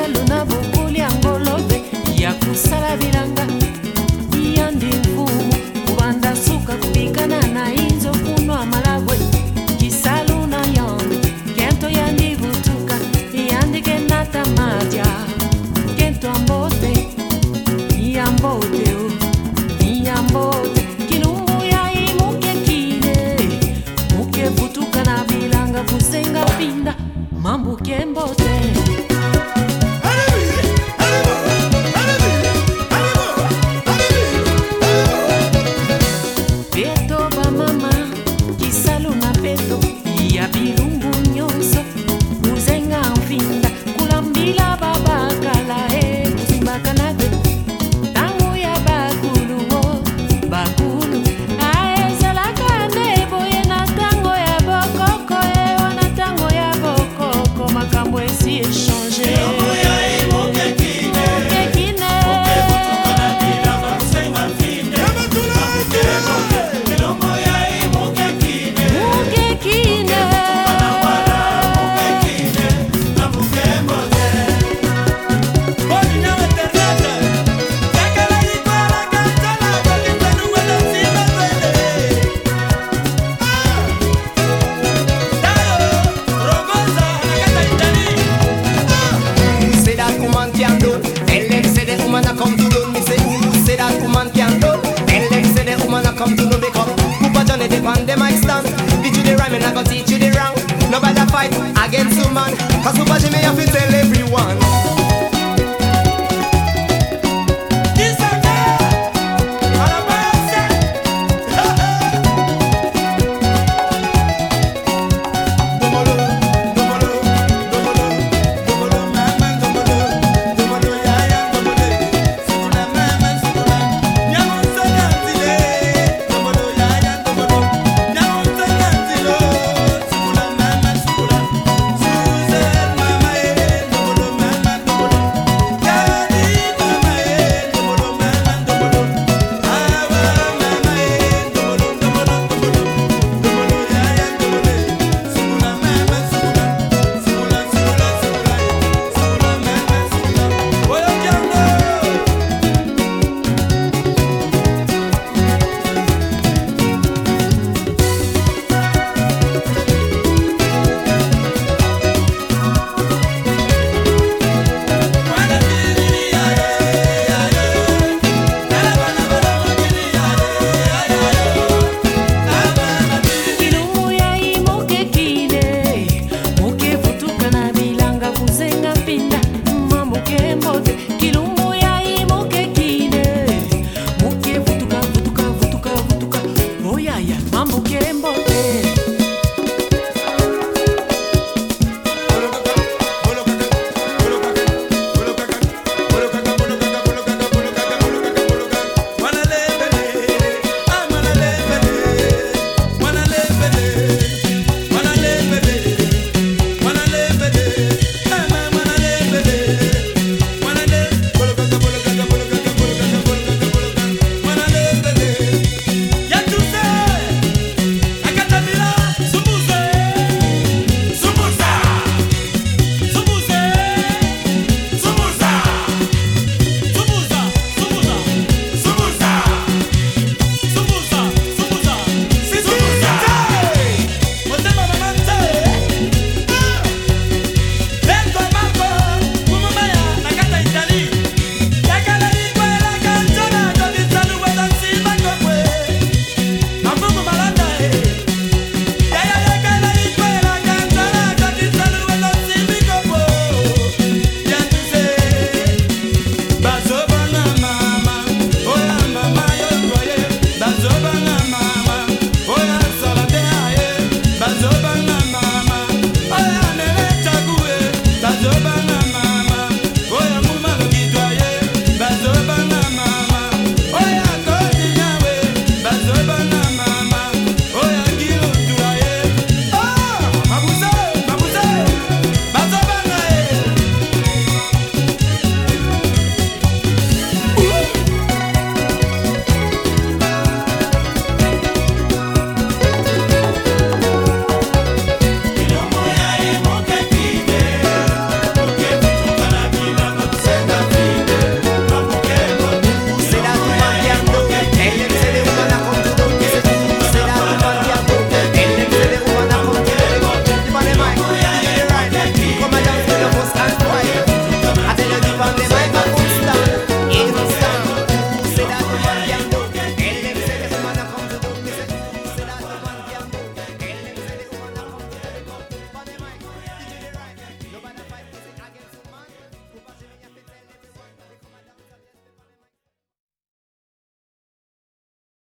zelo na bokoli ya ngolobe ya kosala bilanga yandi mfumu kubanda suka kupikana na inzo kunwa malabwe kisalu na yombe kento yandi butuka yandike na tamadya kento ambote yambote yambote kilumbu ya imuke kile muke butuka na bilanga kusenga pinda mambuke mbote